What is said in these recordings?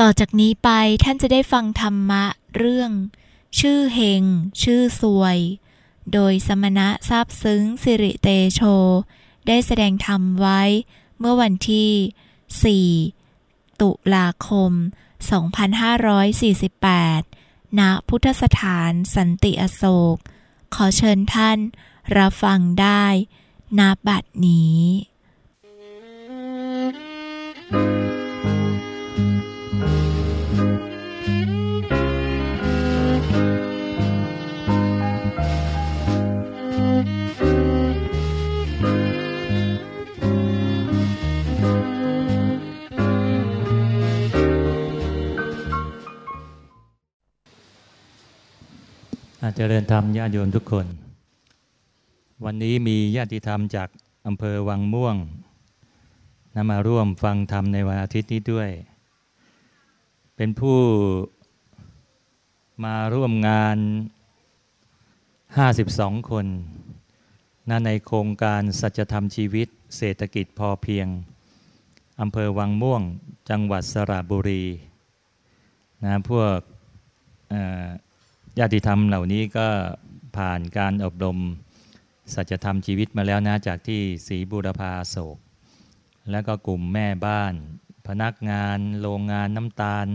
ต่อจากนี้ไปท่านจะได้ฟังธรรมะเรื่อง ชื่อเฮง ชื่อสวย โดยสมณะทราบซึ้งสิริเตโช ได้แสดงธรรมไว้เมื่อวันที่ 4 ตุลาคม 2548 ณ พุทธสถานสันติอโศก ขอเชิญท่านรับฟังได้ณบัดนี้ อาจารย์ธรรมญาติโยมทุกคน วันนี้มีญาติธรรมจากอำเภอวังม่วงนำมาร่วมฟังธรรมในวันอาทิตย์นี้ด้วย เป็นผู้มาร่วมงาน 52 คนนในโครงการสัจธรรมชีวิต เศรษฐกิจพอเพียงอำเภอวังม่วง จังหวัดสระบุรีนะพวก ญาติธรรมเหล่านี้ก็ผ่านการอบรมสัจธรรมชีวิตมาแล้วนะจากที่ศรีบุรพาโศก แล้วก็กลุ่มแม่บ้าน พนักงาน โรงงานน้ำตาล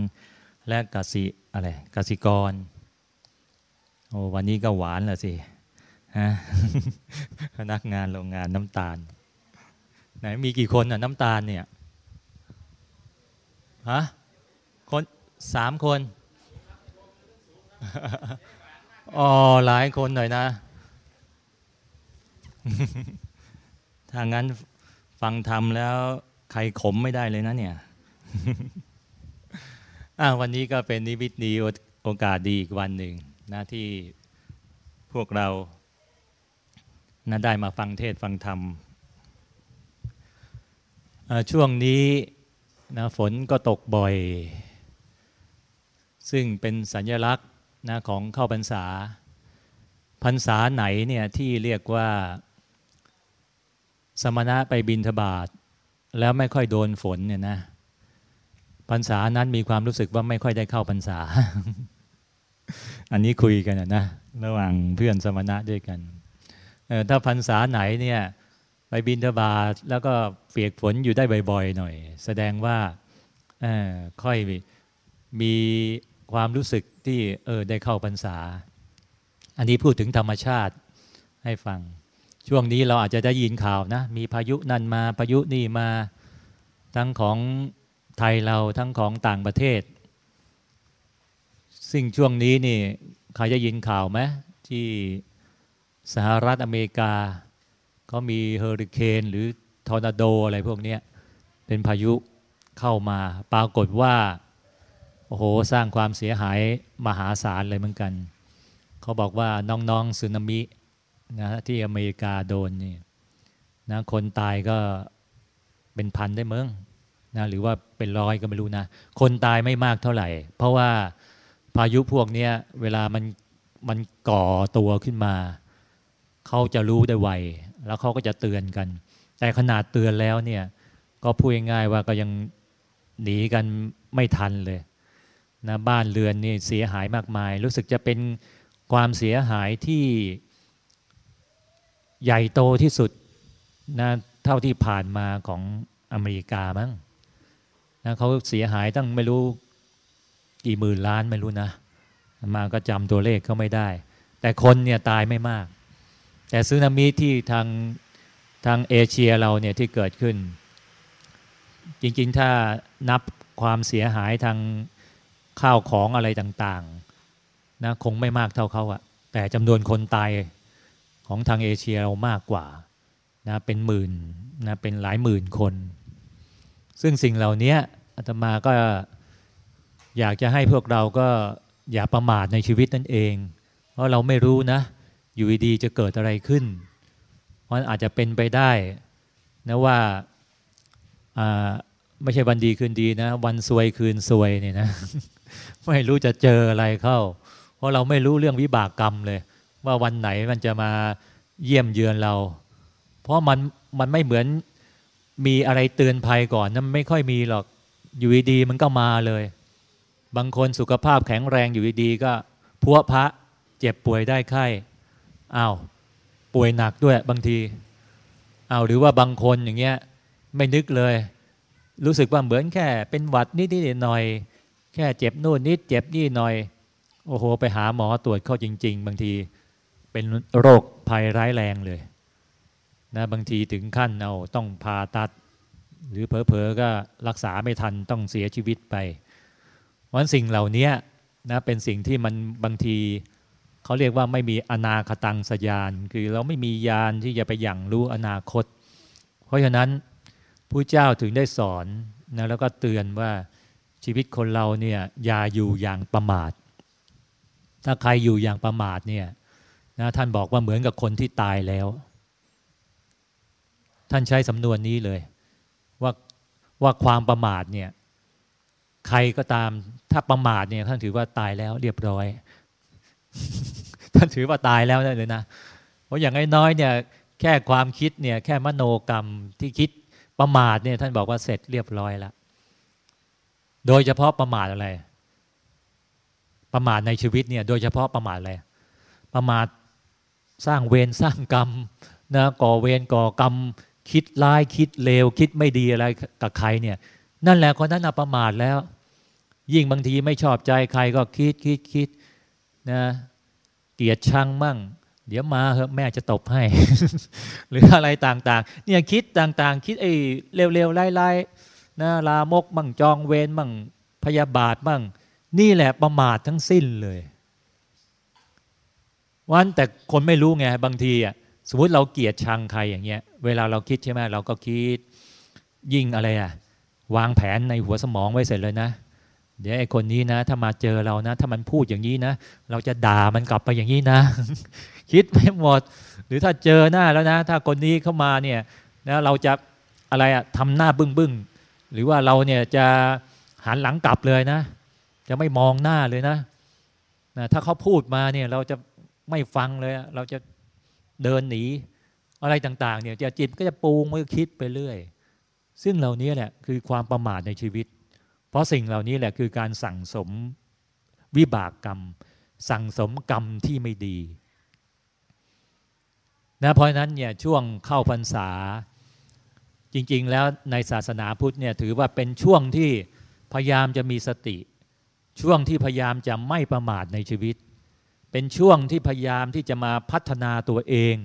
และกสิอะไรกสิกรโอ้วันนี้ก็หวานละสิฮะพนักงานโรงงานน้ำตาล ไหนมีกี่คนอะน้ำตาลเนี่ยฮะคนสามคน อ๋อหลายคนหน่อยนะ ถ้างั้นฟังธรรมแล้ว ใครขมไม่ได้เลยนะเนี่ยวันนี้ก็เป็นนิวิตดีโอกาสดีอีกวันหนึ่งนะที่พวกเรานะได้มาฟังเทศฟังธรรม ช่วงนี้นะฝนก็ตกบ่อย ซึ่งเป็นสัญลักษณ์ นะของเข้าพรรษาพรรษาไหนเนี่ยที่เรียกว่า สมณะไปบินทบาทแล้วไม่ค่อยโดนฝนเนี่ยนะพรรษานั้นมีความรู้สึกว่าไม่ค่อยได้เข้าพรรษา อันนี้คุยกันนะระหว่างเพื่อนสมณะด้วยกันถ้าพรรษาไหนเนี่ยไปบินทบาทแล้วก็เปียกฝนอยู่ได้บ่อย ๆ หน่อย แสดงว่าค่อยมี ความรู้สึกที่เออได้เข้าพรรษา อันนี้พูดถึงธรรมชาติให้ฟัง ช่วงนี้เราอาจจะได้ยินข่าวนะ มีพายุนั่นมาพายุนี่มาทั้งของไทยเราทั้งของต่างประเทศสิ่งช่วงนี้นี่ใครจะยินข่าวไหมที่สหรัฐอเมริกาเขามีเฮอริเคนหรือทอร์นาโดอะไรพวกนี้เป็นพายุเข้ามาปรากฏว่า โอ้โหสร้างความเสียหายมหาศาลเลยเหมือนกัน เขาบอกว่าน้องๆสึนามินะที่อเมริกาโดนนี่นะคนตายก็เป็นพันได้เมืองนะหรือว่าเป็นร้อยก็ไม่รู้นะ คนตายไม่มากเท่าไหร่ เพราะว่าพายุพวกนี้เวลามันมันก่อตัวขึ้นมา เขาจะรู้ได้ไว แล้วเขาก็จะเตือนกัน แต่ขนาดเตือนแล้วเนี่ย ก็พูดง่ายๆว่าก็ยังหนีกันไม่ทันเลย นะบ้านเรือนนี่เสียหายมากมาย รู้สึกจะเป็นความเสียหายที่ใหญ่โตที่สุดนะเท่าที่ผ่านมาของอเมริกามั้งนะเขาเสียหายตั้งไม่รู้กี่หมื่นล้านไม่รู้นะ มาก็จำตัวเลขเขาไม่ได้ แต่คนเนี่ยตายไม่มาก แต่ซึนามิที่ทางทางเอเชียเราเนี่ยที่เกิดขึ้น จริงๆถ้านับความเสียหายทาง ข้าวของอะไรต่างๆนะคงไม่มากเท่าเขาอะแต่จำนวนคนตายของทางเอเชียเรามากกว่านะเป็นหมื่นนะเป็นหลายหมื่นคน ซึ่งสิ่งเหล่านี้อาตมาก็อยากจะให้พวกเราก็อย่าประมาทในชีวิตนั่นเอง เพราะเราไม่รู้นะ อยู่ดีจะเกิดอะไรขึ้น เพราะอาจจะเป็นไปได้นะว่าไม่ใช่วันดีคืนดีนะ วันซวยคืนซวยเนี่ยนะ ไม่รู้จะเจออะไรเข้า เพราะเราไม่รู้เรื่องวิบากกรรมเลย ว่าวันไหนมันจะมาเยี่ยมเยือนเรา เพราะมันมันไม่เหมือนมีอะไรเตือนภัยก่อนนั้นไม่ค่อยมีหรอกอยู่ดีมันก็มาเลย บางคนสุขภาพแข็งแรงอยู่ดีๆก็พัวพระเจ็บป่วยได้ไข้อ้าวป่วยหนักด้วยบางทีอ้าวหรือว่าบางคนอย่างเงี้ยไม่นึกเลย รู้สึกว่าเหมือนแค่เป็นหวัดนิดๆหน่อย แค่เจ็บนู่นนิดเจ็บนี่หน่อย โอ้โห ไปหาหมอตรวจเข้าจริง ๆ บางทีเป็นโรคภัยร้ายแรงเลยนะบางทีถึงขั้นเอาต้องผ่าตัด หรือเผลอๆก็รักษาไม่ทันต้องเสียชีวิตไปวันสิ่งเหล่านี้นะเป็นสิ่งที่มันบางทีเขาเรียกว่าไม่มีอนาคตังสยาน คือเราไม่มียานที่จะไปอย่างรู้อนาคต เพราะฉะนั้นผู้เจ้าถึงได้สอนนะแล้วก็เตือนว่า ชีวิตคนเราเนี่ยอย่าอยู่อย่างประมาท ถ้าใครอยู่อย่างประมาทเนี่ยนะท่านบอกว่าเหมือนกับคนที่ตายแล้ว ท่านใช้สำนวนนี้เลย ว่าว่าความประมาทเนี่ยใครก็ตามถ้าประมาทเนี่ยท่านถือว่าตายแล้วเรียบร้อย ท่านถือว่าตายแล้วได้เลยนะเพราะอย่างน้อยๆเนี่ยแค่ความคิดเนี่ยแค่มโนกรรมที่คิดประมาทเนี่ยท่านบอกว่าเสร็จเรียบร้อยแล้ว โดยเฉพาะประมาทอะไร ประมาทในชีวิตเนี่ย โดยเฉพาะประมาทอะไร ประมาทสร้างเวรสร้างกรรมนะก่อเวรก่อกรรม คิดร้ายคิดเลว คิดไม่ดีอะไรกับใครเนี่ย นั่นแหละคนนั้นประมาทแล้ว ยิ่งบางทีไม่ชอบใจใครก็คิดคิดคิดนะเกลียดชังมั่ง เดี๋ยวมาเหอะแม่จะตบให้ หรืออะไรต่างๆ เนี่ยคิดต่างๆ คิดไอ้เร็วๆไล่ๆ นะลามกมั่งจองเวรมั่งพยาบาทมั่ง นี่แหละประมาททั้งสิ้นเลยวันแต่คนไม่รู้ไงบางทีอะสมมติเราเกลียดชังใครอย่างเงี้ย เวลาเราคิดใช่ไหมเราก็คิดยิ่งอะไรอะ วางแผนในหัวสมองไว้เสร็จเลยนะ เดี๋ยวไอ้คนนี้นะ ถ้ามาเจอเรานะ ถ้ามันพูดอย่างนี้นะ เราจะด่ามันกลับไปอย่างนี้นะ คิดไม่หมด หรือถ้าเจอหน้าแล้วนะ ถ้าคนนี้เข้ามาเนี่ยนะเราจะอะไรอะทำหน้าบึ้งบึ้ง หรือว่าเราเนี่ยจะหันหลังกลับเลยนะ จะไม่มองหน้าเลยนะนะถ้าเขาพูดมาเนี่ยเราจะไม่ฟังเลย เราจะเดินหนีอะไรต่าง ๆ เนี่ยจะจิตก็จะปูงมือคิดไปเรื่อย ซึ่งเหล่านี้แหละคือความประมาทในชีวิต เพราะสิ่งเหล่านี้แหละคือการสั่งสมวิบากกรรม สั่งสมกรรมที่ไม่ดีนะเพราะนั้นเนี่ยช่วงเข้าพรรษา จริง ๆ แล้วในศาสนาพุทธเนี่ยถือว่าเป็นช่วงที่พยายามจะมีสติ ช่วงที่พยายามจะไม่ประมาทในชีวิต เป็นช่วงที่พยายามที่จะมาพัฒนาตัวเอง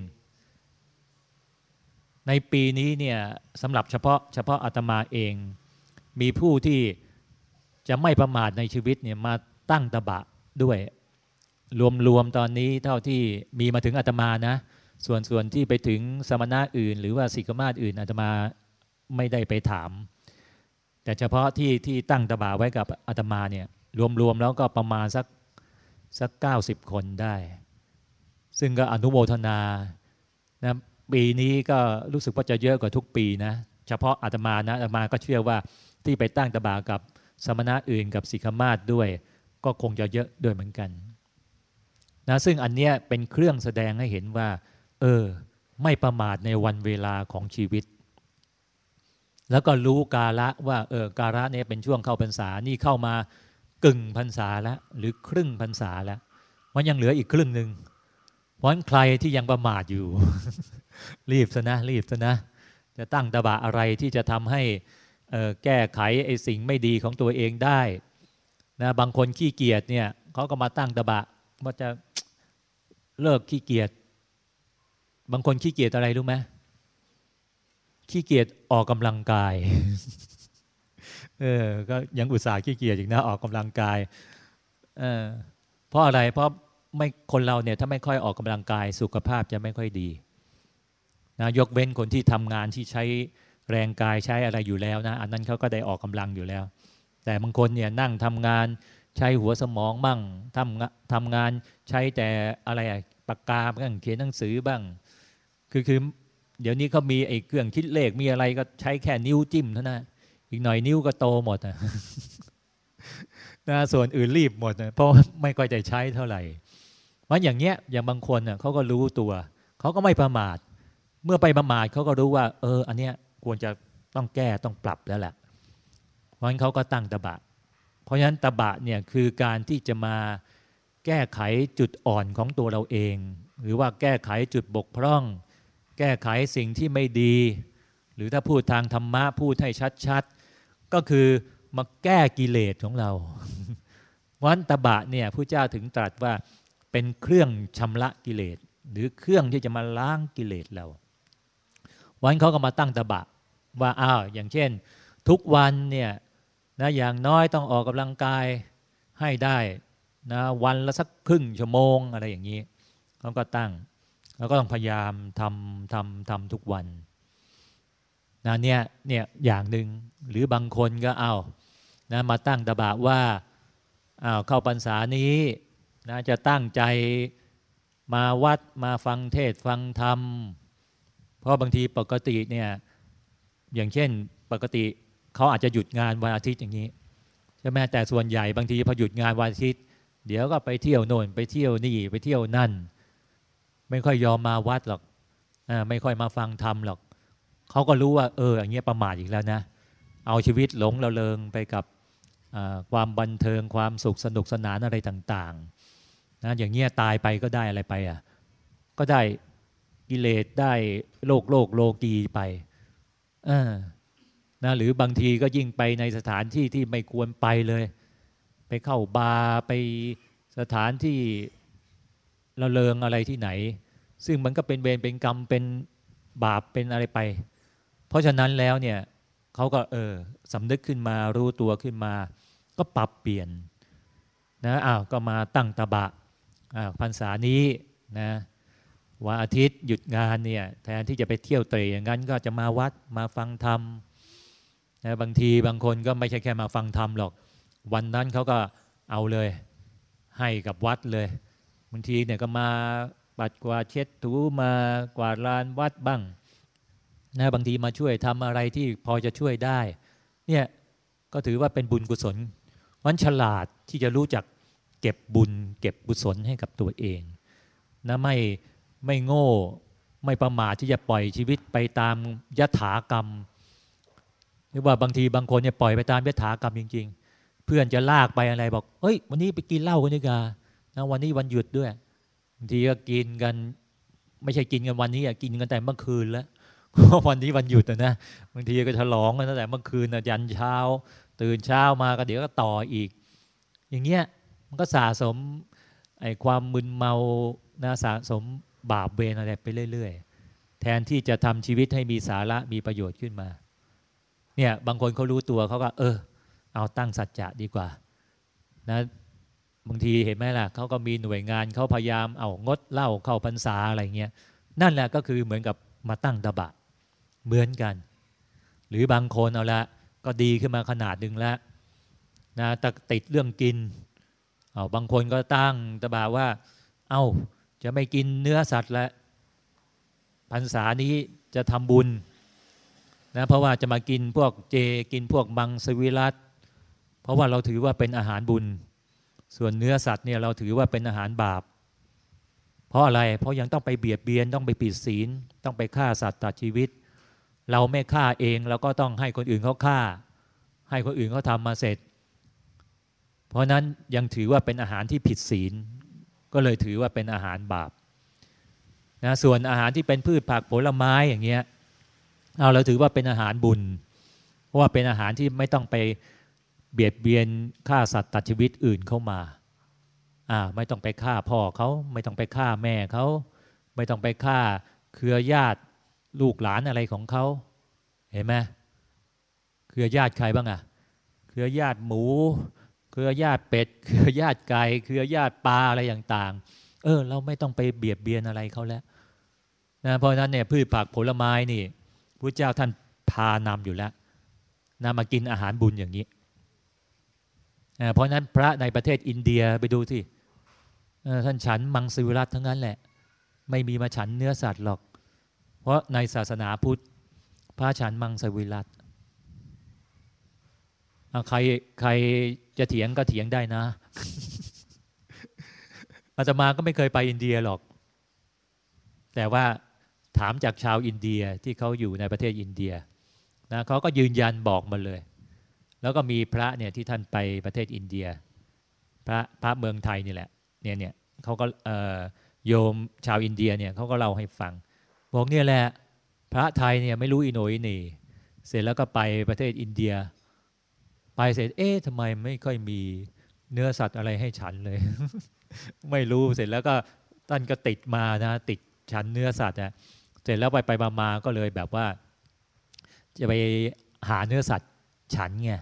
ในปีนี้เนี่ยสำหรับเฉพาะเฉพาะอาตมาเอง มีผู้ที่จะไม่ประมาทในชีวิตเนี่ยมาตั้งตบะด้วย รวมๆตอนนี้เท่าที่มีมาถึงอาตมานะ ส่วนส่วนที่ไปถึงสมณะอื่น หรือว่าสิกมาศอื่นอาตมาไม่ได้ไปถาม แต่เฉพาะที่ที่ตั้งตบะไว้กับอาตมาเนี่ยรวมๆแล้วก็ประมาณสักสักเก้าสิบคนได้ ซึ่งก็อนุโมทนานะปีนี้ก็รู้สึกว่าจะเยอะกว่าทุกปีนะเฉพาะอาตมานะอาตมาก็เชื่อว่าที่ไปตั้งตบากับสมณะอื่นกับสิกมาศด้วย ก็คงจะเยอะด้วยเหมือนกันนะซึ่งอันเนี้ยเป็นเครื่องแสดงให้เห็นว่า เออ ไม่ประมาทในวันเวลาของชีวิต แล้วก็รู้กาละว่าเออกาละเนี่ยเป็นช่วงเข้าพรรษานี่เข้ามากึ่งพรรษาแล้วหรือครึ่งพรรษาแล้วมันยังเหลืออีกครึ่งหนึ่งเพราะใครที่ยังประมาทอยู่ รีบซะนะ รีบซะนะ จะตั้งตบะอะไรที่จะทำให้แก้ไขไอ้สิ่งไม่ดีของตัวเองได้นะบางคนขี้เกียจเนี่ยเขาก็มาตั้งตบะว่าจะเลิกขี้เกียจ บางคนขี้เกียจอะไรรู้ไหมขี้เกียจออกกำลังกาย เออ ก็ยังอุตส่าห์ขี้เกียจอีกนะออกกำลังกาย เออ เพราะอะไรเพราะไม่คนเราเนี่ย ถ้าไม่ค่อยออกกำลังกาย สุขภาพจะไม่ค่อยดีนะยกเว้นคนที่ทำงานที่ใช้แรงกายใช้อะไรอยู่แล้วนะ อันนั้นเขาก็ได้ออกกำลังอยู่แล้ว แต่บางคนเนี่ยนั่งทำงานใช้หัวสมองบ้างทำทำงานใช้แต่อะไรปากกาบ้างเขียนหนังสือบ้าง คือคือเดี๋ยวนี้เขามีไอ้เครื่องคิดเลขมีอะไรก็ใช้แค่นิ้วจิ้มเท่านั้นอีกหน่อยนิ้วก็โตหมดนะส่วนอื่นรีบหมดนะเพราะไม่ค่อยจะใช้เท่าไหร่เพราะอย่างเงี้ยอย่างบางคนเน่ยเขาก็รู้ตัวเขาก็ไม่ประมาท เมื่อไปประมาทเขาก็รู้ว่า เออ อันเนี้ยควรจะต้องแก้ต้องปรับแล้วแหละเพราะนั้นเขาก็ตั้งตบะ เพราะฉะนั้นตบะเนี่ยคือการที่จะมาแก้ไขจุดอ่อนของตัวเราเอง หรือว่าแก้ไขจุดบกพร่อง แก้ไขสิ่งที่ไม่ดี หรือถ้าพูดทางธรรมะพูดให้ชัดๆ ก็คือมาแก้กิเลสของเราวันตบะเนี่ยผู้เจ้าถึงตรัสว่าเป็นเครื่องชำระกิเลส หรือเครื่องที่จะมาล้างกิเลสเรา วันเขาก็มาตั้งตบะว่าอ้าวอย่างเช่น ทุกวันเนี่ยนะอย่างน้อยต้องออกกำลังกายให้ได้นะวันละสักครึ่งชั่วโมงอะไรอย่างนี้เขาก็ตั้ง แล้วก็ต้องพยายามทำทำทำทุกวันนะเนี่ยเนี่ยอย่างหนึ่งหรือบางคนก็เอานะมาตั้งตบะว่าเอาเข้าพรรษานี้นะจะตั้งใจมาวัดมาฟังเทศฟังธรรม เพราะบางทีปกติเนี่ยอย่างเช่นปกติเขาอาจจะหยุดงานวันอาทิตย์อย่างนี้ใช่ไหมแต่ส่วนใหญ่บางทีพอหยุดงานวันอาทิตย์ เดี๋ยวก็ไปเที่ยวโน่นไปเที่ยวนี่ไปเที่ยวนั่น ไม่ค่อยยอมมาวัดหรอกอไม่ค่อยมาฟังธรรมหรอกเขาก็รู้ว่า เอออย่างเงี้ยประมาทอีกแล้วนะ เอาชีวิตหลงระเริงไปกับความบันเทิงความสุขสนุกสนานอะไรต่างๆนะอย่างเงี้ยตายไปก็ได้อะไรไปอะก็ได้กิเลสได้โลกโลกโลกีไปออนะหรือบางทีก็ยิ่งไปในสถานที่ที่ไม่ควรไปเลย ไปเข้าบาร์ไปสถานที่ ละเลงอะไรที่ไหน ซึ่งมันก็เป็นเวรเป็นกรรมเป็นบาปเป็นอะไรไป เพราะฉะนั้นแล้วเนี่ยเขาก็เออสำนึกขึ้นมารู้ตัวขึ้นมา ก็ปรับเปลี่ยนนะอ้าวก็มาตั้งตะบะพรรษานี้นะวันอาทิตย์หยุดงานเนี่ยแทนที่จะไปเที่ยวเตะอย่างนั้นก็จะมาวัดมาฟังธรรมนะบางทีบางคนก็ไม่ใช่แค่มาฟังธรรมหรอก วันนั้นเขาก็เอาเลย ให้กับวัดเลย บางทีเนี่ยก็มาปัดกวาดเช็ดถูมากวาดลานวัดบ้างนะบางทีมาช่วยทำอะไรที่พอจะช่วยได้ เนี่ยก็ถือว่าเป็นบุญกุศลวันฉลาดที่จะรู้จักเก็บบุญ เก็บกุศลให้กับตัวเองนะไม่ไม่โง่ไม่ประมาทที่จะปล่อยชีวิตไปตามยถากรรม หรือว่าบางทีบางคนเนี่ยปล่อยไปตามยถากรรมจริง ๆ เพื่อนจะลากไปอะไรบอกเฮ้ย วันนี้ไปกินเหล้ากันดีกว่า นะวันนี้วันหยุดด้วยบางทีก็กินกัน ไม่ใช่กินกันวันนี้อะกินกันแต่เมื่อคืนแล้ววันนี้วันหยุดนะบางทีก็ฉลองกันตั้งแต่เมื่อคืนนะยันเช้า ตื่นเช้ามาก็เดี๋ยวก็ต่ออีก อย่างเงี้ยมันก็สะสมไอ้ความมึนเมานะสะสมบาปเวรอะไรไปเรื่อย ๆ แทนที่จะทำชีวิตให้มีสาระมีประโยชน์ขึ้นมา เนี่ยบางคนเขารู้ตัวเขาก็ เออ เอาตั้งสัจจะดีกว่า นะ บางทีเห็นไหมล่ะเขาก็มีหน่วยงานเขาพยายามเอางดเหล้าเข้าพรรษาอะไรเงี้ยนั่นแหละก็คือเหมือนกับมาตั้งตบะเหมือนกัน หรือบางคนเอาละก็ดีขึ้นมาขนาดหนึ่งแล้วนะตติดเรื่องกินเอาบางคนก็ตั้งตบะว่า เอา้าจะไม่กินเนื้อสัตว์แล้วพรรษานี้จะทำบุญนะเพราะว่าจะมากินพวกเจกินพวกมังสวิรัตเพราะว่าเราถือว่าเป็นอาหารบุญ ส่วนเนื้อสัตว์เนี่ยเราถือว่าเป็นอาหารบาป เพราะอะไรเพราะยังต้องไปเบียดเบียนต้องไปปิดศีล ต้องไปฆ่าสัตว์ตัดชีวิต เราไม่ฆ่าเองเราก็ต้องให้คนอื่นเขาฆ่า ให้คนอื่นเขาทำมาเสร็จ เพราะนั้นยังถือว่าเป็นอาหารที่ผิดศีล ก็เลยถือว่าเป็นอาหารบาปนะส่วนอาหารที่เป็นพืชผักผลไม้อย่างเงี้ยเอาเราถือว่าเป็นอาหารบุญ เพราะว่าเป็นอาหารที่ไม่ต้องไป เบียดเบียนฆ่าสัตว์ตัดชีวิตอื่นเข้ามาอ่าไม่ต้องไปฆ่าพ่อเขาไม่ต้องไปฆ่าแม่เขาไม่ต้องไปฆ่าเครือญาติลูกหลานอะไรของเขาเห็นไหมเครือญาติใครบ้างอะเครือญาติหมู เครือญาติเป็ด เครือญาติไก่เครือญาติปลาอะไรต่างๆ เออ เราไม่ต้องไปเบียดเบียนอะไรเขาแล้วนะเพราะนั้นเนี่ยพืชผักผลไม้นี่พระเจ้าท่านพานำอยู่แล้วนามากินอาหารบุญอย่างนี้ เพราะนั้นพระในประเทศอินเดียไปดูที่ท่านฉันมังสวิรัตทั้งนั้นแหละ ไม่มีมาฉันเนื้อสัตว์หรอก เพราะในศาสนาพุทธ พระฉันมังสวิรัตใครใครจะเถียงก็เถียงได้นะอาตมาก็ไม่เคยไปอินเดียหรอก แต่ว่าถามจากชาวอินเดียที่เขาอยู่ในประเทศอินเดียนะเขาก็ยืนยันบอกมาเลย แล้วก็มีพระเนี่ยที่ท่านไปประเทศอินเดีย พระพระเมืองไทยนี่แหละเนี่ยเนี่ยเขาก็โยมชาวอินเดียเนี่ยเขาก็เล่าให้ฟังบอกเนี่ยแหละพระไทยเนี่ยไม่รู้อิโนอินีเสร็จแล้วก็ไปประเทศอินเดีย ไปเสร็จเอ๊ะทำไมไม่ค่อยมีเนื้อสัตว์อะไรให้ฉันเลย ไม่รู้เสร็จแล้วก็ท่านก็ติดมานะติดฉันเนื้อสัตว์อะเสร็จแล้วไปไปมามาก็เลยแบบว่า จะไปหาเนื้อสัตว์ฉันไง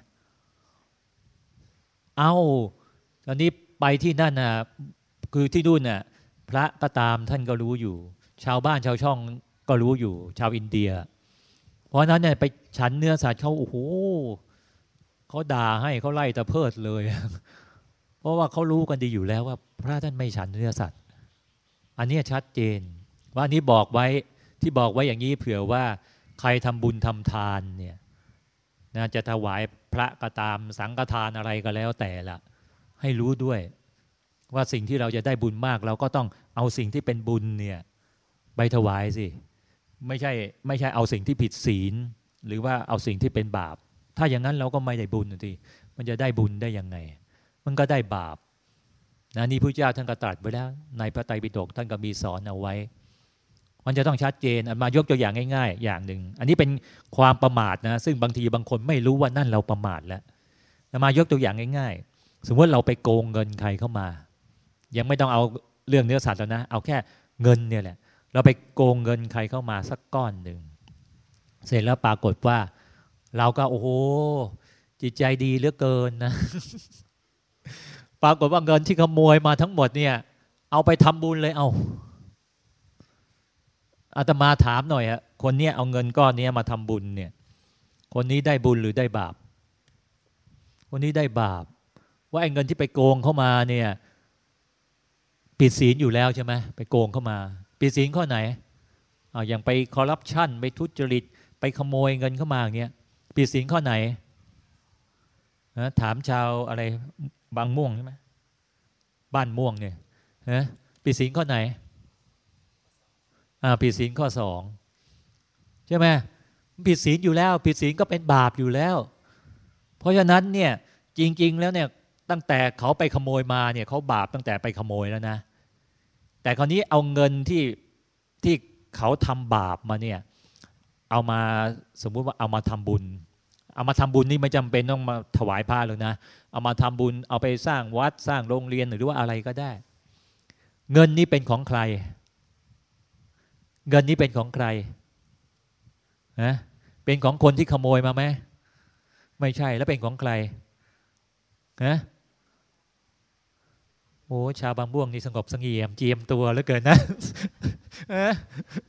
เอา้าตอนนี้ไปที่นั่นนะคือที่นู่นน่ะพระก็ตามท่านก็รู้อยู่ ชาวบ้านชาวช่องก็รู้อยู่ ชาวอินเดีย เพราะนั้นเนี่ยไปฉันเนื้อสัตว์เขาโอ้โหเขาด่าให้เขาไล่ตะเพิดเลย เพราะว่าเขารู้กันดีอยู่แล้วว่า พระท่านไม่ฉันเนื้อสัตว์ อันนี้ชัดเจน ว่านี้บอกไว้ที่บอกไว้อย่างนี้เผื่อว่าใครทำบุญทำทานเนี่ยนะจะถวาย พระก็ตามสังฆทานอะไรก็แล้วแต่ละให้รู้ด้วย ว่าสิ่งที่เราจะได้บุญมาก เราก็ต้องเอาสิ่งที่เป็นบุญเนี่ยไปถวายสิไม่ใช่ไม่ใช่เอาสิ่งที่ผิดศีล หรือว่าเอาสิ่งที่เป็นบาป ถ้าอย่างนั้นเราก็ไม่ได้บุญทีมันจะได้บุญได้ยังไง มันก็ได้บาปนะนี่พระเจ้าท่านก็ตรัสไว้แล้วในพระไตรปิฎกท่านก็มีสอนเอาไว้ มันจะต้องชัดเจนมายกตัวอย่างง่าย ๆ อย่างหนึ่งอันนี้เป็นความประมาทนะซึ่งบางทีบางคนไม่รู้ว่านั่นเราประมาทแล้วมายกตัวอย่างง่าย ๆ สมมติเราไปโกงเงินใครเข้ามา ยังไม่ต้องเอาเรื่องเนื้อสัตว์แล้วนะ เอาแค่เงินเนี่ยแหละ เราไปโกงเงินใครเข้ามาสักก้อนหนึ่งเสร็จแล้วปรากฏว่า เราก็โอ้โหจิตใจดีเหลือเกินนะ ปรากฏว่าเงินที่ขโมยมาทั้งหมดเนี่ย เอาไปทำบุญเลยเอา อาตมาถามหน่อยฮะคนนี้เอาเงินก้อนนี้มาทำบุญเนี่ย คนนี้ได้บุญหรือได้บาป คนนี้ได้บาป ว่าไอ้เงินที่ไปโกงเข้ามาเนี่ยปิดศีลอยู่แล้วใช่ไหมไปโกงเข้ามาปิดศีลข้อไหนเอาอย่างไปคอร์รัปชันไปทุจริต ไปขโมยเงินเข้ามาอย่างเงี้ยปิดศีลข้อไหนนะถามชาวอะไรบางม่วงใช่ไหมบ้านม่วงเนี่ยนะปิดศีลข้อไหน ผิดศีลข้อสองใช่ไหมผิดศีลอยู่แล้ว ผิดศีลก็เป็นบาปอยู่แล้ว เพราะฉะนั้นเนี่ยจริง ๆ แล้วเนี่ยตั้งแต่เขาไปขโมยมาเนี่ยเขาบาปตั้งแต่ไปขโมยแล้วนะ แต่คราวนี้เอาเงินที่ที่เขาทำบาปมาเนี่ยเอามาสมมุติว่าเอามาทำบุญ เอามาทำบุญนี่ไม่จำเป็นต้องมาถวายผ้าเลยนะ เอามาทำบุญเอาไปสร้างวัดสร้างโรงเรียนหรือว่าอะไรก็ได้ เงินนี้เป็นของใคร เงินนี้เป็นของใครนะเป็นของคนที่ขโมยมาไหมไม่ใช่แล้วเป็นของใครนะโอ้ชาวบางบ่วงนี่สงบสงเงียมเจียมตัวเหลือเกินนะ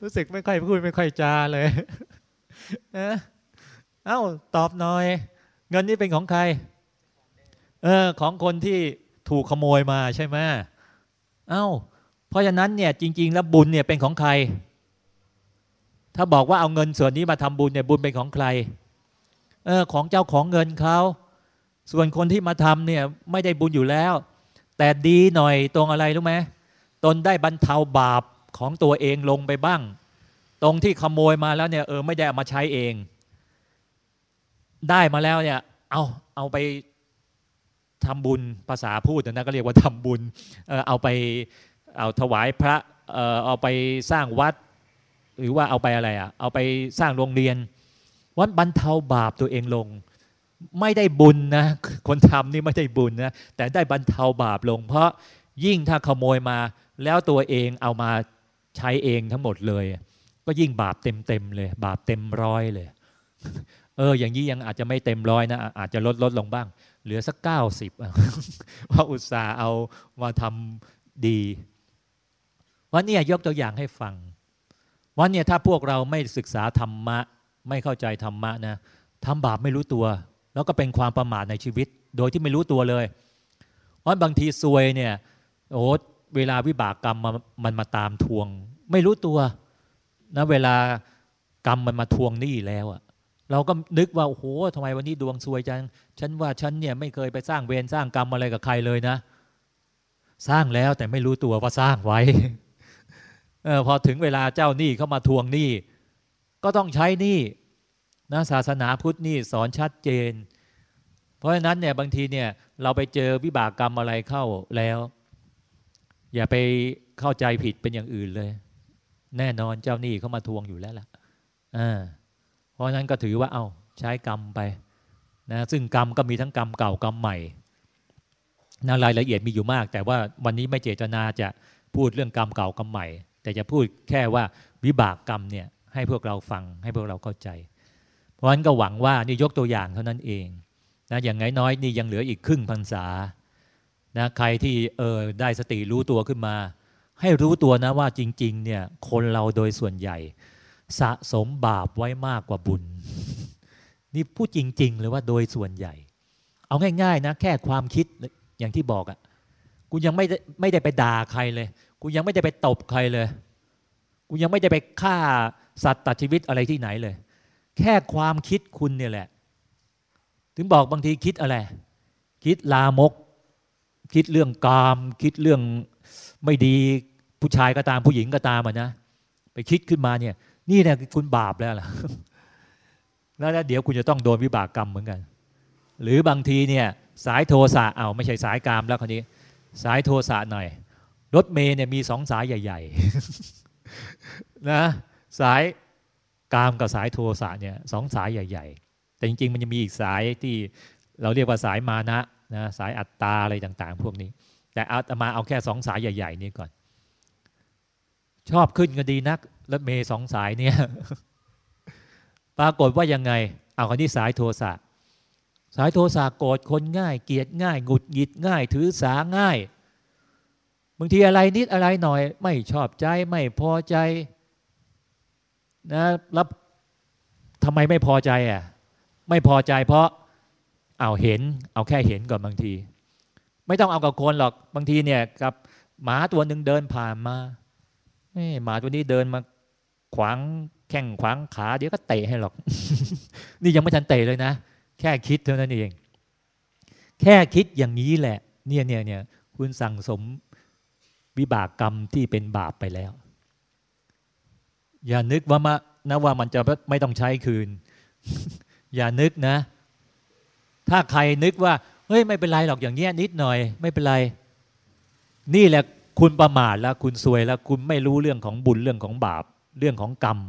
รู้สึกไม่ค่อยพูดไม่ค่อยจาเลยนะเอ้าตอบหน่อย เงินนี้เป็นของใคร เออ ของคนที่ถูกขโมยมาใช่ไหมเอ้า เพราะฉะนั้นเนี่ยจริง ๆ แล้วบุญเนี่ยเป็นของใคร ถ้าบอกว่าเอาเงินส่วนนี้มาทำบุญเนี่ยบุญเป็นของใคร เออของเจ้าของเงินเขาส่วนคนที่มาทำเนี่ยไม่ได้บุญอยู่แล้ว แต่ดีหน่อยตรงอะไรรู้ไหมตนได้บรรเทาบาปของตัวเองลงไปบ้าง ตรงที่ขโมยมาแล้วเนี่ยเออไม่ได้เอามาใช้เอง ได้มาแล้วเนี่ย เอาเอาไปทำบุญภาษาพูดนะก็เรียกว่าทำบุญเออเอาไปเอาถวายพระเออเอาไปสร้างวัด หรือว่าเอาไปอะไรอะ เอาไปสร้างโรงเรียน วันบรรเทาบาปตัวเองลง ไม่ได้บุญนะ คนทำนี่ไม่ได้บุญนะ แต่ได้บรรเทาบาปลง เพราะยิ่งถ้าขโมยมา แล้วตัวเองเอามาใช้เองทั้งหมดเลย ก็ยิ่งบาปเต็มเต็มเลย บาปเต็มร้อยเลย เออ อย่างนี้ยังอาจจะไม่เต็มร้อยนะ อาจจะลดลดลงบ้าง เหลือสักเก้าสิบว่าอุตส่าห์เอามาทำดีวันนี้ยกตัวอย่างให้ฟัง วันเนี่ยถ้าพวกเราไม่ศึกษาธรรมะ ไม่เข้าใจธรรมะนะทำบาปไม่รู้ตัว แล้วก็เป็นความประมาทในชีวิต โดยที่ไม่รู้ตัวเลยเพราะบางทีซวยเนี่ยโอ้เวลาวิบากกรรมมันมันมาตามทวง ไม่รู้ตัวนะเวลากรรมมันมาทวงหนี้แล้วอะเราก็นึกว่าโอ้โหทำไมวันนี้ดวงซวยจังฉันว่าฉันเนี่ยไม่เคยไปสร้างเวรสร้างกรรมอะไรกับใครเลยนะ สร้างแล้วแต่ไม่รู้ตัวว่าสร้างไว้ ออพอถึงเวลาเจ้าหนี้เข้ามาทวงหนี้ ก็ต้องใช้หนี้นะศาสนาพุทธนี่สอนชัดเจน เพราะฉะนั้นเนี่ยบางทีเนี่ยเราไปเจอวิบากกรรมอะไรเข้าแล้ว อย่าไปเข้าใจผิดเป็นอย่างอื่นเลย แน่นอนเจ้าหนี้เขามาทวงอยู่แล้วล่ะอ่าเพราะฉะนั้นก็ถือว่าเอา้าใช้กรรมไปนะซึ่งกรรมก็มีทั้งกรรมเก่ากรรมใหม่นะรายละเอียดมีอยู่มาก แต่ว่าวันนี้ไม่เจตนาจะพูดเรื่องกรรมเก่ากรรมใหม่ แต่จะพูดแค่ว่าวิบากกรรมเนี่ยให้พวกเราฟังให้พวกเราเข้าใจ เพราะฉะนั้นก็หวังว่านี่ยกตัวอย่างเท่านั้นเองนะอย่างน้อยนี่ยังเหลืออีกครึ่งพรรษานะใครที่เออได้สติรู้ตัวขึ้นมา ให้รู้ตัวนะว่าจริง ๆ เนี่ยคนเราโดยส่วนใหญ่ สะสมบาปไว้มากกว่าบุญ นี่พูดจริง ๆ เลยว่าโดยส่วนใหญ่ เอาง่าย ๆ นะ แค่ความคิดอย่างที่บอกอะ่ะกูยังไม่ได้ไม่ได้ไปด่าใครเลย กูยังไม่ได้ไปตบใครเลย กูยังไม่ได้ไปฆ่าสัตว์ตัดชีวิตอะไรที่ไหนเลย แค่ความคิดคุณเนี่ยแหละ ถึงบอกบางทีคิดอะไร คิดลามก คิดเรื่องกาม คิดเรื่องไม่ดีผู้ชายก็ตามผู้หญิงก็ตามอะนะ ไปคิดขึ้นมาเนี่ย นี่เนี่ยคุณบาปแล้วล่ะแล้วเดี๋ยวคุณจะต้องโดนวิบากกรรมเหมือนกัน หรือบางทีเนี่ย สายโทสะเอาไม่ใช่สายกามแล้วคนนี้ สายโทสะหน่อย รถเมย์เนี่ยมีสองสายใหญ่ ๆ นะสายกามกับสายโทสะเนี่ยสองสายใหญ่ ๆ แต่จริง ๆ มันจะมีอีกสายที่เราเรียกว่าสายมานะนะสายอัตตาอะไรต่าง ๆ พวกนี้ แต่เอามาเอาแค่สองสายใหญ่ ๆ นี้ก่อน ชอบขึ้นก็ดีนักรถเมย์สองสายเนี่ย ปรากฏว่ายังไง เอาคนที่สายโทสะสายโทสะโกรธคนง่าย เกลียดง่ายหงุดหงิดง่าย ถือสาง่าย บางทีอะไรนิดอะไรหน่อย ไม่ชอบใจไม่พอใจนะแล้วทำไมไม่พอใจอะไม่พอใจเพราะเอาเห็น เอาแค่เห็นก่อนบางที ไม่ต้องเอากับคนหรอกบางทีเนี่ยกับหมาตัวหนึ่งเดินผ่านมาหมาตัวนี้เดินมาขวางแข่งขวางขาเดี๋ยวก็เตะให้หรอก นี่ยังไม่ทันเตะเลยนะ แค่คิดเท่านั้นเอง แค่คิดอย่างนี้แหละ เนี่ยเนี่ยเนี่ยคุณสั่งสม วิบากกรรมที่เป็นบาปไปแล้ว อย่านึกว่ามานะว่ามันจะไม่ต้องใช้คืน อย่านึกนะ ถ้าใครนึกว่าเฮ้ยไม่เป็นไรหรอกอย่างเงี้ยนิดหน่อย ไม่เป็นไร นี่แหละคุณประมาทแล้วคุณซวยแล้ว คุณไม่รู้เรื่องของบุญเรื่องของบาปเรื่องของกรรม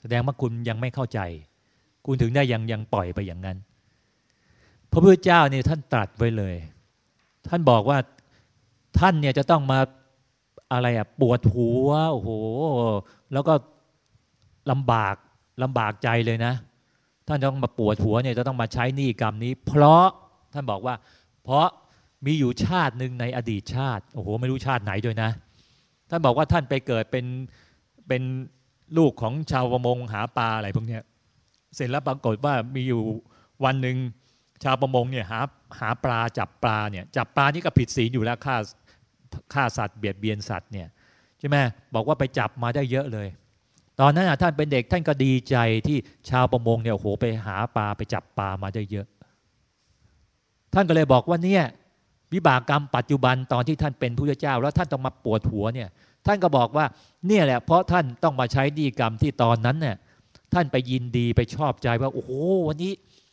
แสดงว่าคุณยังไม่เข้าใจ คุณถึงได้ยังยังปล่อยไปอย่างนั้น พระพุทธเจ้าเนี่ยท่านตรัสไว้เลย ท่านบอกว่า ท่านเนี่ยจะต้องมาอะไรอะปวดหัวโอ้โห แล้วก็ลำบากลำบากใจเลยนะ ท่านต้องมาปวดหัวเนี่ยจะต้องมาใช้หนี้กรรมนี้ เพราะท่านบอกว่า เพราะมีอยู่ชาติหนึ่งในอดีตชาติโอ้โหไม่รู้ชาติไหนด้วยนะ ท่านบอกว่าท่านไปเกิดเป็นเป็นลูกของชาวประมงหาปลาอะไรพวกเนี้ยเสร็จแล้วปรากฏว่ามีอยู่วันหนึ่งชาวประมงเนี่ยหาหาปลาจับปลาเนี่ยจับปลานี่ก็ผิดศีลอยู่แล้วฆ่า ฆ่าสัตว์เบียดเบียนสัตว์เนี่ยใช่ไหมบอกว่าไปจับมาได้เยอะเลย ตอนนั้นท่านเป็นเด็กท่านก็ดีใจที่ชาวประมงเนี่ยโหไปหาปลาไปจับปลามาได้เยอะ ท่านก็เลยบอกว่าเนี่ยวิบากกรรมปัจจุบันตอนที่ท่านเป็นผู้เจ้า แล้วท่านต้องมาปวดหัวเนี่ยท่านก็บอกว่าเนี่ยแหละเพราะท่านต้องมาใช้ดีกรรมที่ตอนนั้นเนี่ยท่านไปยินดีไปชอบใจว่าโอ้โหวันนี้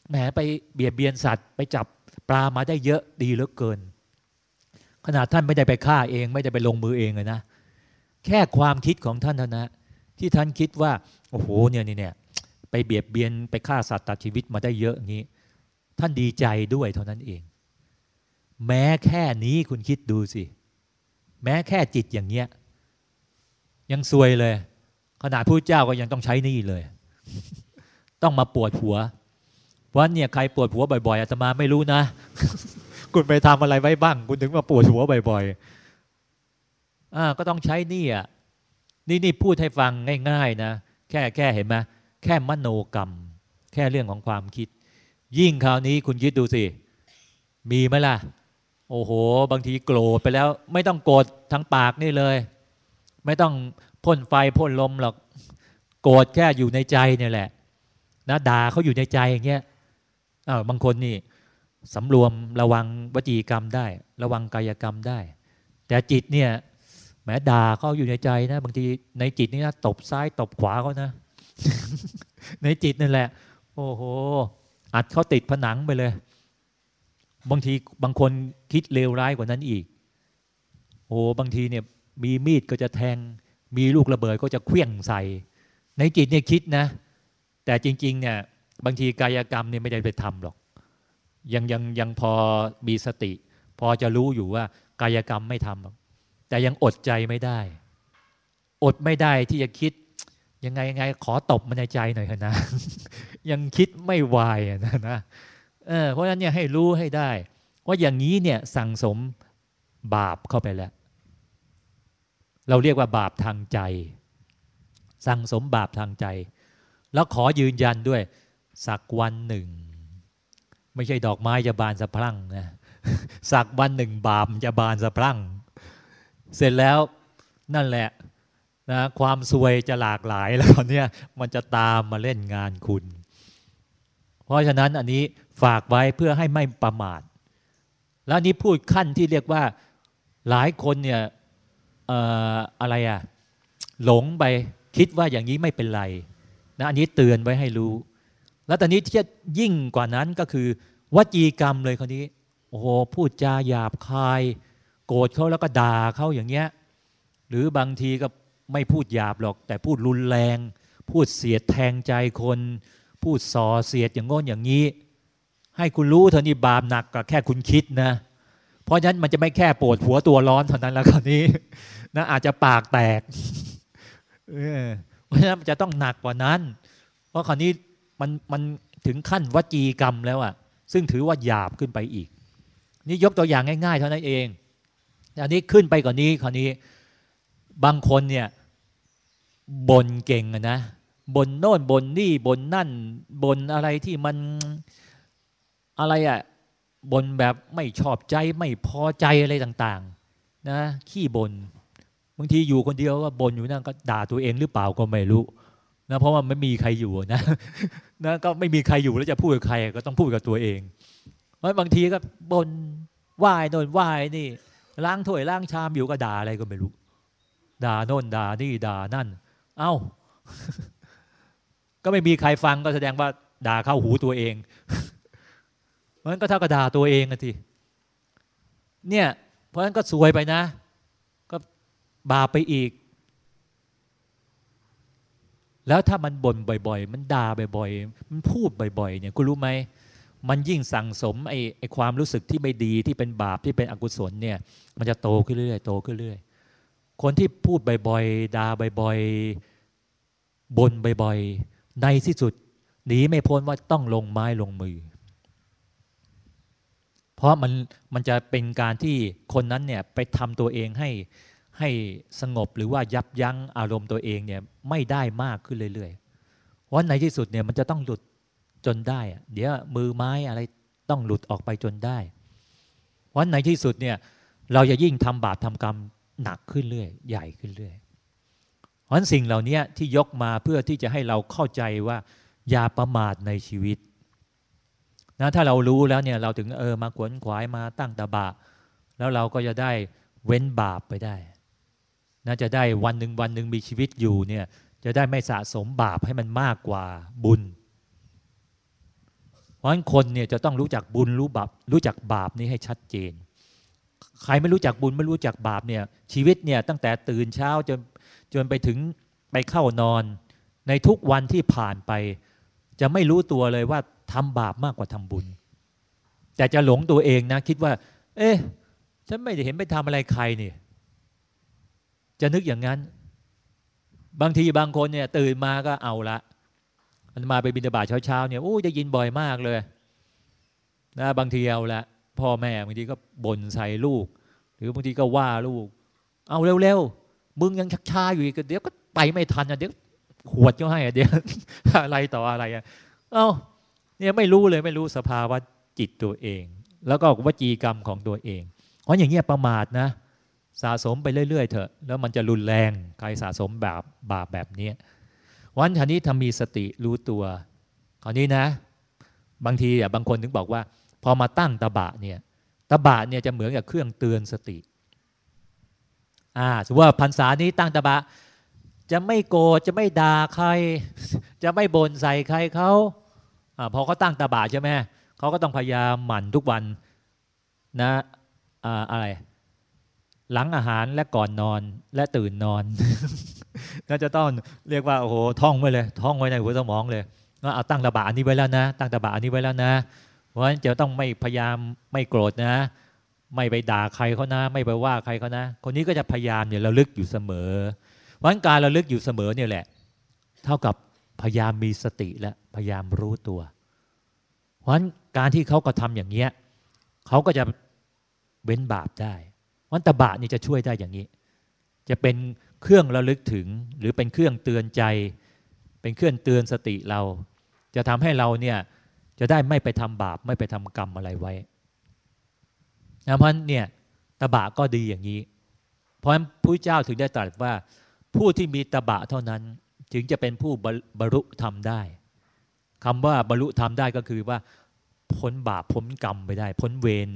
แหมไปเบียดเบียนสัตว์ ไปจับปลามาได้เยอะดีเหลือเกิน ขนาดท่านไม่ได้ไปฆ่าเอง ไม่ได้ไปลงมือเองเลยนะ แค่ความคิดของท่านเท่านะที่ท่านคิดว่าโอ้โหเนี่ยนี่เนี่ยไปเบียดเบียนไปฆ่าสัตว์ตัดชีวิตมาได้เยอะอย่างนี้ ท่านดีใจด้วยเท่านั้นเอง แม้แค่นี้คุณคิดดูสิ แม้แค่จิตอย่างเนี้ย ยังซวยเลย ขนาดผู้เจ้าก็ยังต้องใช้นี่เลย ต้องมาปวดหัวเพราะเนี่ยใครปวดหัวบ่อยๆอาตมาไม่รู้นะ คุณไปทำอะไรไว้บ้าง คุณถึงมาปวดหัวบ่อยๆอ่าก็ต้องใช้นี่อะนี่นี่พูดให้ฟังง่าย ๆ นะ แค่แค่เห็นไหมแค่มโนกรรม แค่เรื่องของความคิด ยิ่งคราวนี้คุณคิดดูสิ มีไหมล่ะ โอ้โห บางทีโกรธไปแล้ว ไม่ต้องโกรธทั้งปากนี่เลย ไม่ต้องพ่นไฟพ่นลมหรอก โกรธแค่อยู่ในใจเนี่ยแหละนะด่าเขาอยู่ในใจอย่างเงี้ยอ้าวบางคนนี่ สำรวมระวังวจีกรรมได้ ระวังกายกรรมได้ แต่จิตเนี่ยแม้ด่าเขาอยู่ในใจนะ บางทีในจิตนี่นะตบซ้ายตบขวาเขานะ ในจิตนั่นแหละ โอ้โห อัดเขาติดผนังไปเลย บางทีบางคนคิดเลวร้ายกว่านั้นอีก โอ้บางทีเนี่ย มีมีดก็จะแทง มีลูกระเบิดก็จะเคลื่องใส่ ในจิตเนี่ยคิดนะ แต่จริง ๆ เนี่ย บางทีกายกรรมเนี่ยไม่ได้ไปทำหรอก ยังยังยังพอมีสติ พอจะรู้อยู่ว่ากายกรรมไม่ทำแต่ยังอดใจไม่ได้ อดไม่ได้ที่จะคิด ยังไงยังไงขอตบมันในใจหน่อยเถอะนะ ยังคิดไม่วายนะนะเออเพราะฉะนั้นเนี่ยให้รู้ให้ได้ ว่าอย่างนี้เนี่ยสั่งสมบาปเข้าไปแล้ว เราเรียกว่าบาปทางใจ สั่งสมบาปทางใจ แล้วขอยืนยันด้วย สักวันหนึ่ง ไม่ใช่ดอกไม้จะบานสะพรั่งนะสักวันหนึ่งบาปจะบานสะพรั่ง เสร็จแล้วนั่นแหละนะความซวยจะหลากหลายแล้วเนี่ยมันจะตามมาเล่นงานคุณ เพราะฉะนั้นอันนี้ฝากไว้เพื่อให้ไม่ประมาท แล้วนี้พูดขั้นที่เรียกว่าหลายคนเนี่ยอออะไรอะหลงไปคิดว่าอย่างนี้ไม่เป็นไรนะอันนี้เตือนไว้ให้รู้ แล้วตอนนี้ที่จะยิ่งกว่านั้นก็คือ วจีกรรมเลยคนนี้ โอ้โหพูดจาหยาบคาย โกรธเขาแล้วก็ด่าเขาอย่างเงี้ย หรือบางทีก็ไม่พูดหยาบหรอก แต่พูดรุนแรง พูดเสียดแทงใจคน พูดส่อเสียดอย่างงอนอย่างนี้ ให้คุณรู้เท่านี้บาปหนักกว่าแค่คุณคิดนะ เพราะฉะนั้นมันจะไม่แค่ปวดหัวตัวร้อนเท่านั้นแล้วคราวนี้นะอาจจะปากแตกเพราะฉะนั้นมันจะต้องหนักกว่านั้น เพราะคราวนี้ มันมันถึงขั้นวจีกรรมแล้วอะซึ่งถือว่าหยาบขึ้นไปอีก นี่ยกตัวอย่างง่ายๆเท่านั้นเองอันนี้ขึ้นไปกว่านนี้คราวนี้บางคนเนี่ยบนเก่งนะบนโน่นบนนี่บนนั่นบนอะไรที่มันอะไรอะ่ะบนแบบไม่ชอบใจไม่พอใจอะไรต่างๆ นะ ขี้บนบางทีอยู่คนเดียวก็บนอยู่นั่นก็ด่าตัวเองหรือเปล่าก็ไม่รู้นะเพราะว่าไม่มีใครอยู่นะ นะก็ไม่มีใครอยู่แล้วจะพูดกับใครก็ต้องพูดกับตัวเองเพราะบางทีก็บนไหว้โน่นไหว้นี่ล้างถ้วยล้างชามอยู่ก็ด่าอะไรก็ไม่รู้ ด่าโน่นด่านี่ด่านั่น เอา้า ก็ไม่มีใครฟังก็แสดงว่า ด่าเข้าหูตัวเองมันก็เท่ากับด่าตัวเองอะทีเนี่ย เพราะฉะนั้นก็สวยไปนะ ก็บาปไปอีก แล้วถ้ามันบ่นบ่อย ๆ มันด่าบ่อย ๆ มันพูดบ่อยๆเนี่ยคุณรู้ไหมมันยิ่งสั่งสมไอ้ไอ้ความรู้สึกที่ไม่ดีที่เป็นบาปที่เป็นอกุศลเนี่ย มันจะโตขึ้นเรื่อยๆโตขึ้นเรื่อยคนที่พูดบ่อยๆด่าบ่อยๆบ่นบ่อยๆในที่สุดหนีไม่พ้นว่าต้องลงไม้ลงมือ เพราะมันมันจะเป็นการที่คนนั้นเนี่ยไปทำตัวเองให้ ให้สงบหรือว่ายับยั้งอารมณ์ตัวเองเนี่ยไม่ได้มากขึ้นเรื่อยๆเพราะในที่สุดเนี่ยมันจะต้องหลุดจนได้ เดี๋ยวมือไม้อะไรต้องหลุดออกไปจนได้ เพราะในที่สุดเนี่ยเราจะยิ่งทำบาปทำกรรมหนักขึ้นเรื่อยใหญ่ขึ้นเรื่อยเพราะสิ่งเหล่านี้ที่ยกมาเพื่อที่จะให้เราเข้าใจว่าอย่าประมาทในชีวิตนะถ้าเรารู้แล้วเนี่ยเราถึงเออมาขวนขวายมาตั้งตาบะ แล้วเราก็จะได้เว้นบาปไปได้ นะจะได้วันหนึ่งวันหนึ่งมีชีวิตอยู่เนี่ยจะได้ไม่สะสมบาปให้มันมากกว่าบุญ เพราะฉะนั้นคนเนี่ยจะต้องรู้จักบุญรู้บาปรู้จักบาปนี้ให้ชัดเจน ใครไม่รู้จักบุญไม่รู้จักบาปเนี่ยชีวิตเนี่ยตั้งแต่ตื่นเช้าจนจนไปถึงไปเข้านอน ในทุกวันที่ผ่านไป จะไม่รู้ตัวเลยว่าทำบาปมากกว่าทำบุญ แต่จะหลงตัวเองนะคิดว่า เอ๊ะฉันไม่ได้เห็นไปทำอะไรใครนี่ จะนึกอย่างนั้น บางทีบางคนเนี่ย ตื่นมาก็เอาละ มันมาไปบินบาตเช้าๆเนี่ยโอ้จะยินบ่อยมากเลยนะบางทีเอาละพ่อแม่บางทีก็บ่นใส่ลูก หรือบางทีก็ว่าลูก เอาเร็วๆมึงยังชักช้าอยู่อีกเดี๋ยวก็ไปไม่ทันอะเดี๋ยวขวดก็ให้อะเดี๋ยวอะไรต่ออะไรอะเอ้าเนี่ยไม่รู้เลยไม่รู้สภาวะจิตตัวเอง แล้วก็วจีกรรมของตัวเองเพราะอย่างเงี้ยประมาทนะ สะสมไปเรื่อยๆเถอะ แล้วมันจะรุนแรงใครสะสมแบบบาปแบบนี้วันทันนี้ทำมีสติรู้ตัวคราวนี้นะ บางทีอะบางคนถึงบอกว่า พอมาตั้งตบะเนี่ยตบะเนี่ยจะเหมือนกับเครื่องเตือนสติอ่าสมมติว่าพรรษานี้ตั้งตบะ จะไม่โกรธจะไม่ด่าใคร จะไม่บ่นใส่ใครเขาอ่าพอเขาตั้งตบะใช่ไหมเขาก็ต้องพยายามหมั่นทุกวันนะอ่าอะไร หลังอาหารและก่อนนอนและตื่นนอน ก็จะต้องเรียกว่าโอ้โหท่องไว้เลย ท่องไว้ในหัวสมองเลยว่าเอาตั้งตะบะอันนี้ไว้แล้วนะ ตั้งตะบะอันนี้ไว้แล้วนะ เพราะฉะนั้นจะต้องไม่พยายามไม่โกรธนะ ไม่ไปด่าใครเขานะ ไม่ไปว่าใครเขานะ คนนี้ก็จะพยายามเนี่ยระลึกอยู่เสมอเพราะนั้นการระลึกอยู่เสมอเนี่ยแหละ เท่ากับพยายามมีสติและพยายามรู้ตัว เพราะฉะนั้นการที่เขากระทำอย่างเงี้ยเขาก็จะเว้นบาปได้ วันตบะนี่จะช่วยได้อย่างนี้ จะเป็นเครื่องระลึกถึง หรือเป็นเครื่องเตือนใจ เป็นเครื่องเตือนสติเรา จะทำให้เราเนี่ยจะได้ไม่ไปทำบาปไม่ไปทำกรรมอะไรไว้นะเพราะเนี่ยตบะก็ดีอย่างนี้ เพราะฉะนั้นพระเจ้าถึงได้ตรัสว่าผู้ที่มีตบะเท่านั้นจึงจะเป็นผู้บรรลุธรรมได้คำว่าบรรลุธรรมได้ก็คือว่าพ้นบาปพ้นกรรมไปได้ พ้นเวร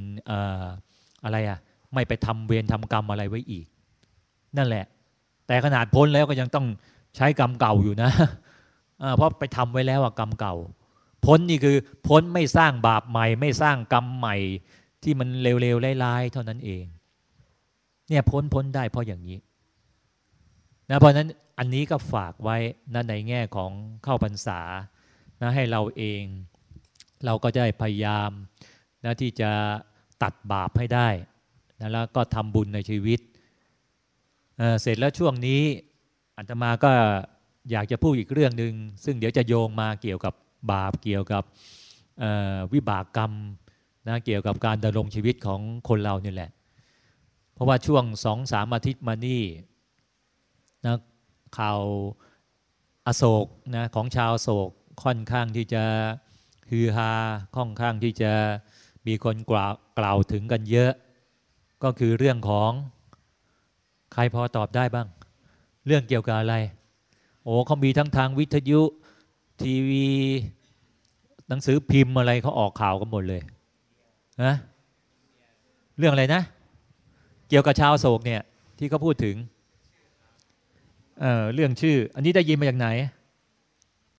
อะไรอะ ไม่ไปทำเวรทำกรรมอะไรไว้อีก นั่นแหละ แต่ขนาดพ้นแล้วก็ยังต้องใช้กรรมเก่าอยู่นะเพราะไปทำไว้แล้วกรรมเก่า พ้นนี่คือพ้นไม่สร้างบาปใหม่ ไม่สร้างกรรมใหม่ ที่มันเร็วๆร้ายๆเท่านั้นเอง เนี่ยพ้นพ้นได้เพราะอย่างนี้นะเพราะนั้นอันนี้ก็ฝากไว้นะในแง่ของเข้าพรรษานะให้เราเอง เราก็ได้พยายามนะที่จะตัดบาปให้ได้ นะแล้วก็ทำบุญในชีวิตเเสร็จแล้วช่วงนี้อัตมาก็อยากจะพูดอีกเรื่องหนึ่งซึ่งเดี๋ยวจะโยงมาเกี่ยวกับบาปเกี่ยวกับวิบากกรรมนะเกี่ยวกับการดำรงชีวิตของคนเราเนี่ยแหละ เพราะว่าช่วงสองสามอาทิตย์มานี่นะข่าวอโศกนะของชาวโศกค่อนข้างที่จะฮือฮาค่อนข้างที่จะมีคนกล่าวกล่าวถึงกันเยอะ ก็คือเรื่องของใครพอตอบได้บ้าง เรื่องเกี่ยวกับอะไร โอ้เขามีทั้งทางวิทยุ ทีวี หนังสือพิมพ์อะไรเขาออกข่าวกันหมดเลยนะเรื่องอะไรนะ เกี่ยวกับชาวโศกเนี่ยที่เขาพูดถึงเเรื่องชื่อ อันนี้ได้ยินมาจากไหน